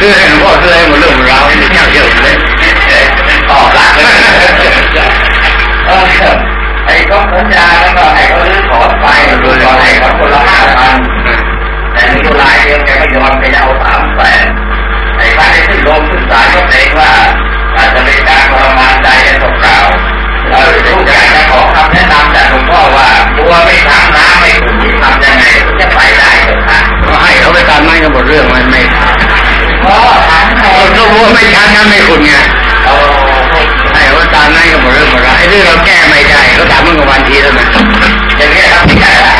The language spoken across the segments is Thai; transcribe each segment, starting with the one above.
ซื้อให้หลวงพ่อซื้อให้หมดเรื่องราวนี่เจ้าเยอะเลยตอบรักเลยไอ้ก็สัญญาแล้วก็ให้เขาลื้อถอไปดูก่อนให้เขาคนละห้าพันแต่นี่รายเดียวแกก็ยอมไปเอาสามแสนไอ้ข้าได้ขึ้นลงขึ้นศาลก็เกรงว่าอาจจะเป็นการทรมานใจกันเปล่าเราทุกอย่างจะขอคำแนะนำจากหลวงพ่อว่าตัวไม่ทำน้ำไม่ขุ่นทำยังไงจะไปได้เถอคะก็ให้เขาไปตามนั้นก็หมดเรื่องมันไม่ ก็ถามเขาก็รู้ว่าไม่ชันนั้นไม่ขุ่นไงให้เขาตามนั้นก็หมดเรื่องหมดราวไอ้เรื่องเราแก้ไม่ได้เขาถามมึงกับวันทีแล้วนะอย่างนี้ครับไม่ได้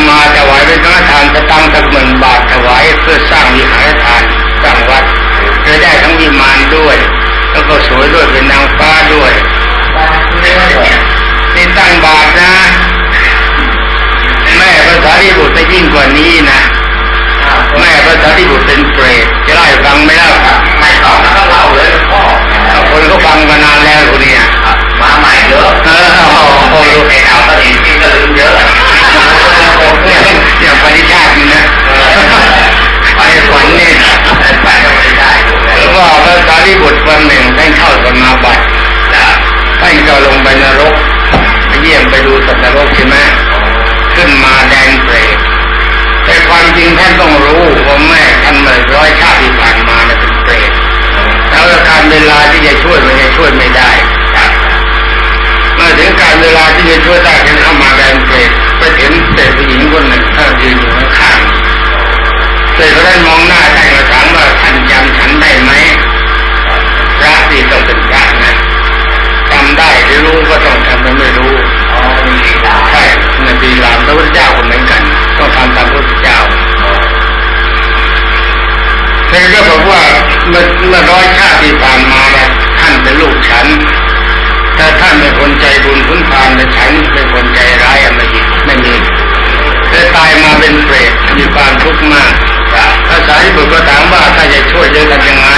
ำมาถวายเป็นสังฆทานจะตั้งสักหมื่นบาทถวายเพื่อสร้างวิหารทานสร้างวัดจะได้ทั้งวิมานด้วย แล้วก็สวยด้วยเป็นนางฟ้าด้วยนี่ตั้งบาทนะ แม่ภาษาที่บุตรจะยิ่งกว่านี้นะแม่ภาษาที่บุตรเป็นเปรตจะเล่าให้ฟังไหมล่ะไม่ต้องต้องเล่าเลยพ่อคนเขาฟังมานานแล้วคนนี้มาใหม่เยอะเออโอ้โหไอ้เอาตอนนี้ที่ก็ลืมเยอะ อย่างปฏิชาตินะไปฝันนี่ไปก็ไม่ได้ว่าภาษาที่บุตรวันหนึ่งท่านเข้าสมาบัติท่านก็ลงไปนรกไปเยี่ยมไปดูสัตว์นรกใช่ไหมขึ้นมาแดนเปรตแต่ความจริงท่านต้องรู้ว่าแม่ท่านเมื่อร้อยชาติที่ผ่านมาเนี่ยเป็นเปรตแล้วการเวลาที่จะช่วยมันจะช่วยไม่ได้เมื่อถึงการเวลาที่จะช่วยได้ท่าน เปรตก็ได้มองหน้าท่านก็ถามว่าท่านจำฉันได้ไหมพระที่ต้องเป็นพระนะจำได้หรือรู้ก็ต้องทำมันไม่รู้ใช่ในดีลาพระพุทธเจ้ากเหมือนกันต้องทำตามพระพุทธเจ้าเธอก็บอกว่าเมื่อเมื่อร้อยชาติที่ผ่านมาเนี่ยท่านเป็นลูกฉันถ้าท่านเป็นคนใจบุญคุณทานแต่ฉันเป็นคนใจร้ายอะไม่มีไม่มีเธอตายมาเป็นเปรตมีความทุกข์มาก ภาษาที่บุตรก็ถามว่าถ้าจะช่วยจะทำยังไง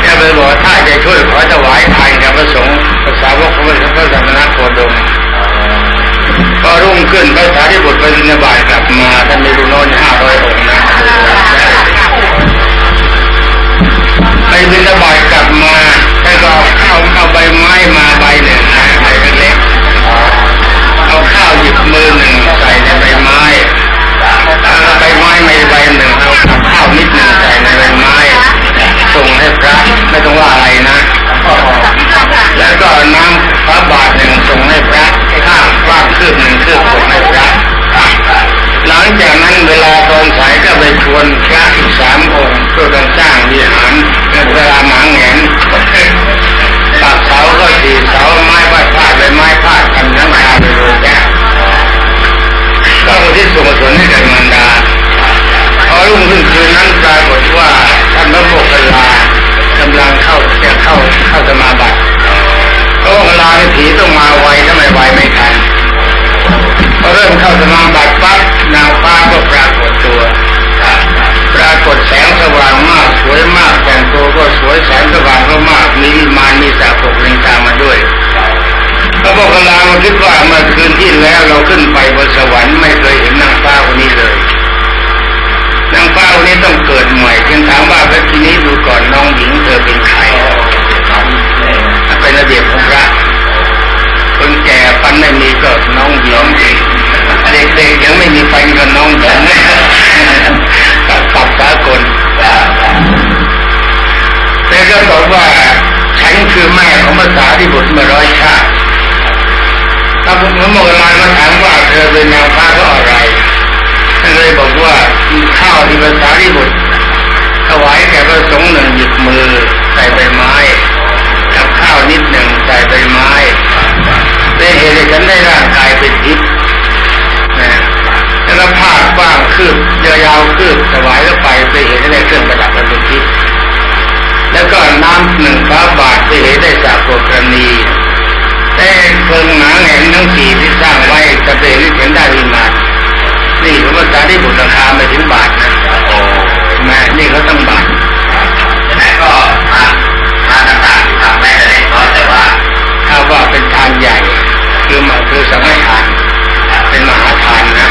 แกไปบอกถ้าจะช่วยขอถวายทานกับพระสงฆ์ภาษาวกพระพุทธพระสัมมาโคดมพอรุ่งขึ้นพระสารีบุตรไปบิณฑบาตกลับมาท่านมีลูกน้อยห้าร้อยองค์นะไปบิณฑบาตกลับมาท่านก็เอาเอาใบไม้มา ก็น้ำพระบาทหนึ่งส่งให้พระข้างว่างคืบหนึ่งคืบส่งให้พระหลังจากนั้นเวลาตอนสายก็ไปชวนพระอีกสามองค์เพื่อการจ้างวิหารในเวลาหมางแงนตัดเสาก็ดีเสาไม้พาดพาดใบไม้พาดกันทั้งคาไปเลยแก่ก็ที่ส่วนกุศลให้แก่มารดาพอรุ่งขึ้นคืนนั้นปรากฏว่าท่านพระโมกขลาาสารีบุตรถวายแก่พระสงฆ์หนึ่งหยิบมือใส่ใบไม้กับข้าวนิดหนึ่งใส่ใบไม้ได้เหตุฉันได้ร่างกายเป็นทิพย์นะแล้วผ้ากว้างคืบยาวๆคืบถวายแล้วไปไปเห็นได้เครื่องประดับเป็นทิพย์แล้วก็น้ำหนึ่งบาบาทไปเห็นได้จากโกรณีแต่เพิงหนาแหงทั้งสี่ที่สร้างไว้จะเป็นที่เห็นได้ดีมานนี่พระพุจ้าได้บุตรราคาไม่ถึงบาทนะ นะนี่เขาต้องบังแม่ก็ทางทางต่างๆทำแม้จะเล็กน้อแต่ว่าถ้าว่าเป็นทางใหญ่ คือมันคือสมัยทานเป็นมหาทานนะ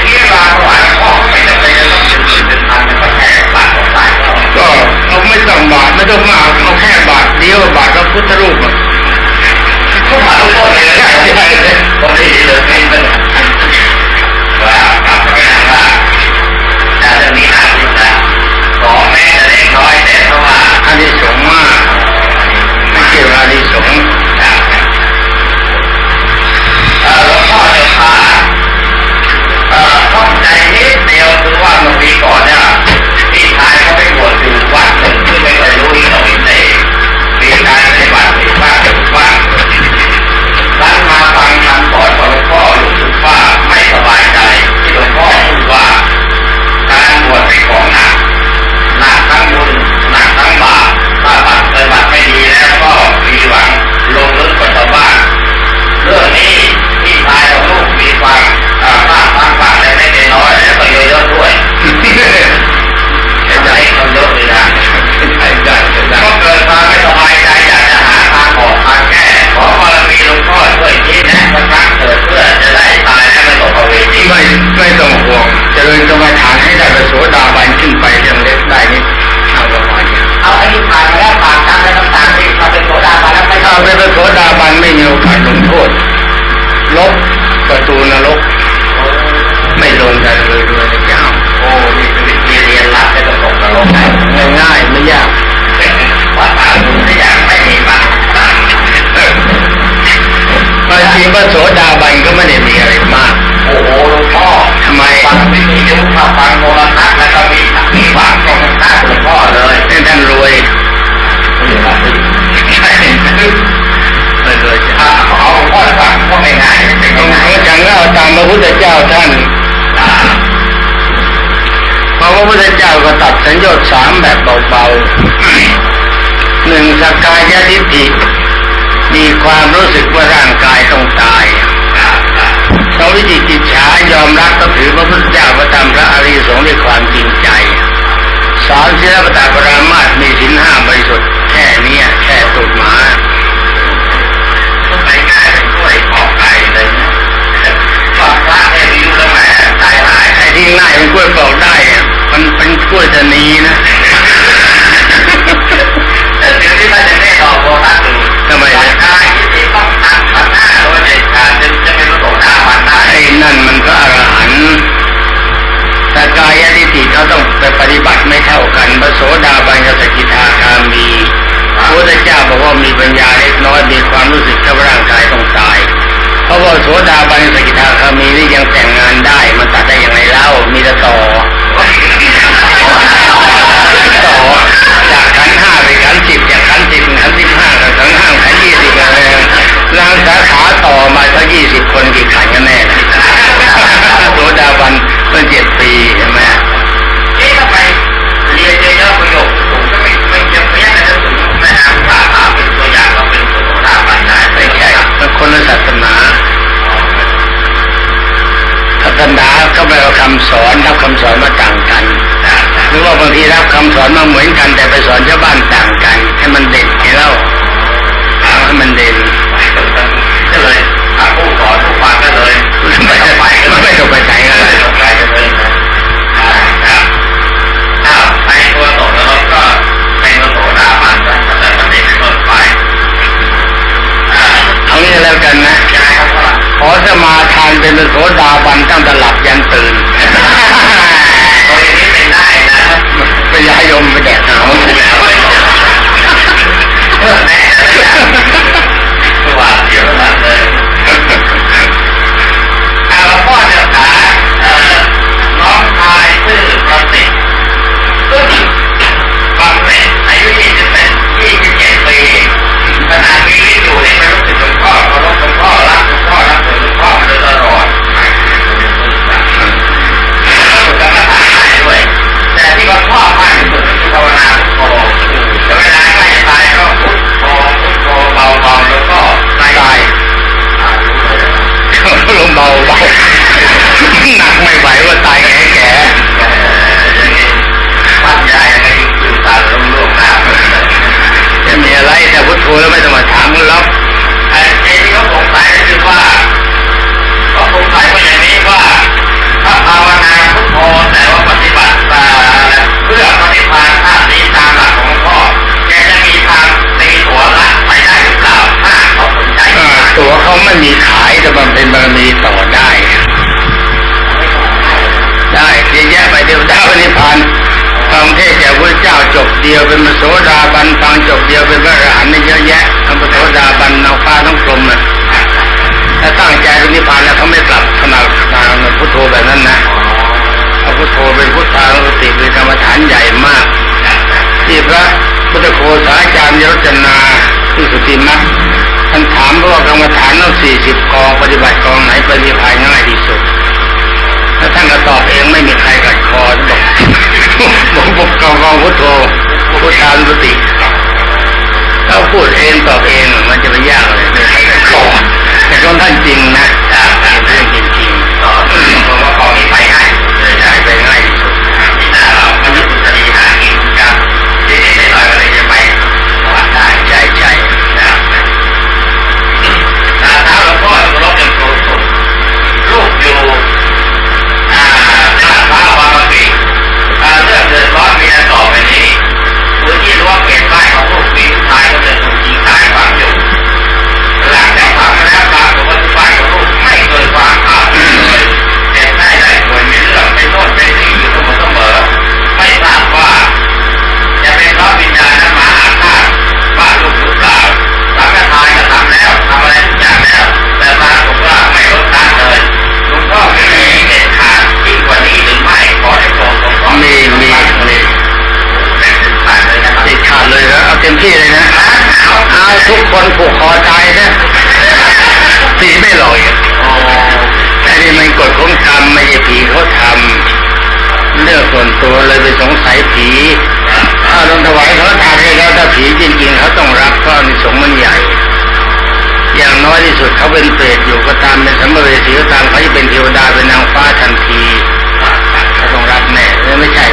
ที่ลาหวานพ่อไม่จำเป็นจะต้องเป็นหมื่นเป็นทานเป็นแค่บาทก็เขาไม่ต้องบาทไม่ต้องมาเขาแค่บาทเดียวบาทก็พุทธรูปอะ สัญญาสามแบบเบาๆหนึ่งสกายญาติฏฐิมีความรู้สึกว่าร่างกายต้องตายเสวิจิกิฉายอมรับก็ถือพระพุทธเจ้าพระธรรมพระอริยสงฆ์ด้วยความจริงใจสามเชื้อปตาปรามาสมีสินห้าบริสุทธิ์แค่นี้แค่ตุดหมาไป็กล้วยปอกไก่เลยฟังระแค่นี้แล้วแหมตายหายไอ้ที่ง่ายเป็นกล้วยปอกได้ กล้วยชะนีนะเดี๋ยวที่มันจะไม่ออกโบราณทำไมนะไอ้นั่นมันก็อรหันต์แต่กายทิฏฐิเขาต้องไปปฏิบัติไม่เท่ากันพระโสดาบันกับสกิทาคา คำสอนมาต่างกันหรือว่าบางทีรับคำสอนมาเหมือนกันแต่ไปสอนชาวบ้านต่างกัน ให้มันเน ดียวเป็นมโสดาบันฟังจบเดียวเป็นพระอรหันต์นี่เยอะแยะทำมโสดาบันเอางฟ้าต้องกลมอะถ้าตั้งใจเป็นนิพพานแล้วเขาไม่กลับขนาดทางพุทโธแบบนั้นนะเอาพุทโธเป็นพุทธานุสติเป็นกรรมฐานใหญ่มาก ที่พระพุทธโคสาจารย์ยรจนาที่สุติมักท่านถามว่ากรรมฐานเราสี่สิบกองปฏิบัติกองไหนปฏิภายง่ายที่สุดถ้าท่านก็ตอบเองไม่มีใครกัดคอบอกบอกกองกองพุทโธ ตามสติเราพูดเองตอบเองมันจะไม่ยากเลยไม่ใช่ของแต่ก็ท่านจริงนะ ตัวเลยไปสงสัยผีถ้าลงถวายเขาทานให้แล้วถ้าผีจริงๆเขาต้องรับเพราะนสงมันใหญ่ อย่างน้อยที่สุดเขาเป็นเปรตอยู่ก็ตามเป็นสัมภเวสีก็ตามเขาจะเป็นเทวดาเป็นนางฟ้าทันทีเขาต้องรับแน่ไม่ใช่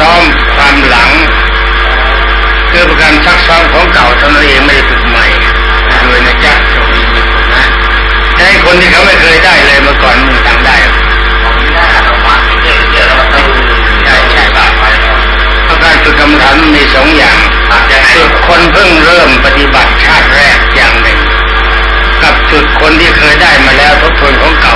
ซ้อมความหลังคือการซักซ้อมของเก่าเท่านั้นเองไม่ได้ฝึกใหม่ด้วยนะจ๊ะโชคดีนนะให้คนที่เขาไม่เคยได้เลยมาก่อนมึงทำได้ผมได้หรอวะว่าเดือดเดือดอะไรการฝึกกรรมฐานมีสองอย่างฝึกคนเพิ่งเริ่มปฏิบัติชาติแรกอย่างหนึ่ง กับฝึกคนที่เคยได้มาแล้วทบทวนของเก่า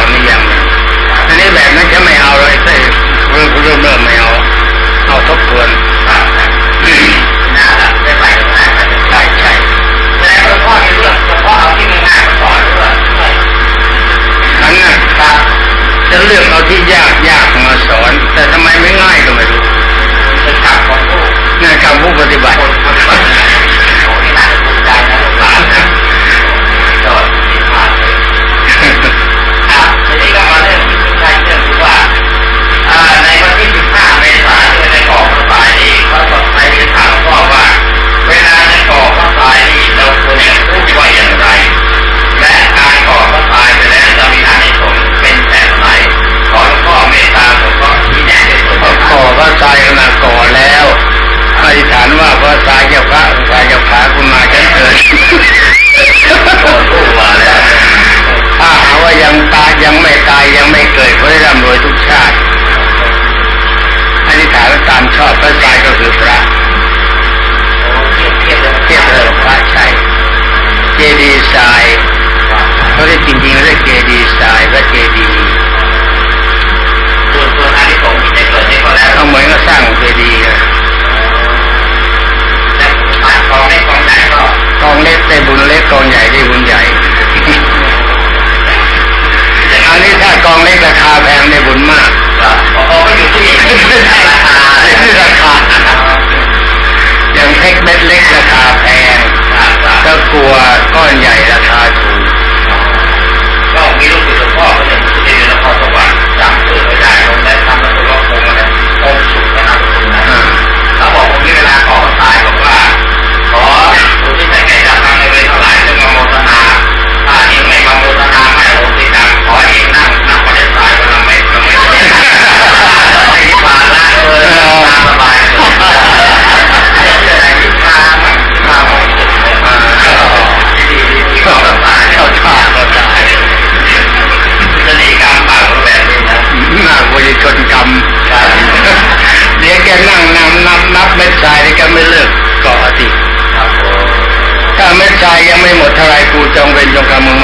จะเลือกเอาที่ยากยากมาสอน แต่ทำไมไม่ง่ายก็ไม่รู้นะครับผู้ปฏิบัติ ไม่หมดเท่าไรกูจงเวรจงกรรมมึง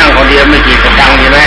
นั่งคนเดียวไม่กี่กระตังใช่ไหม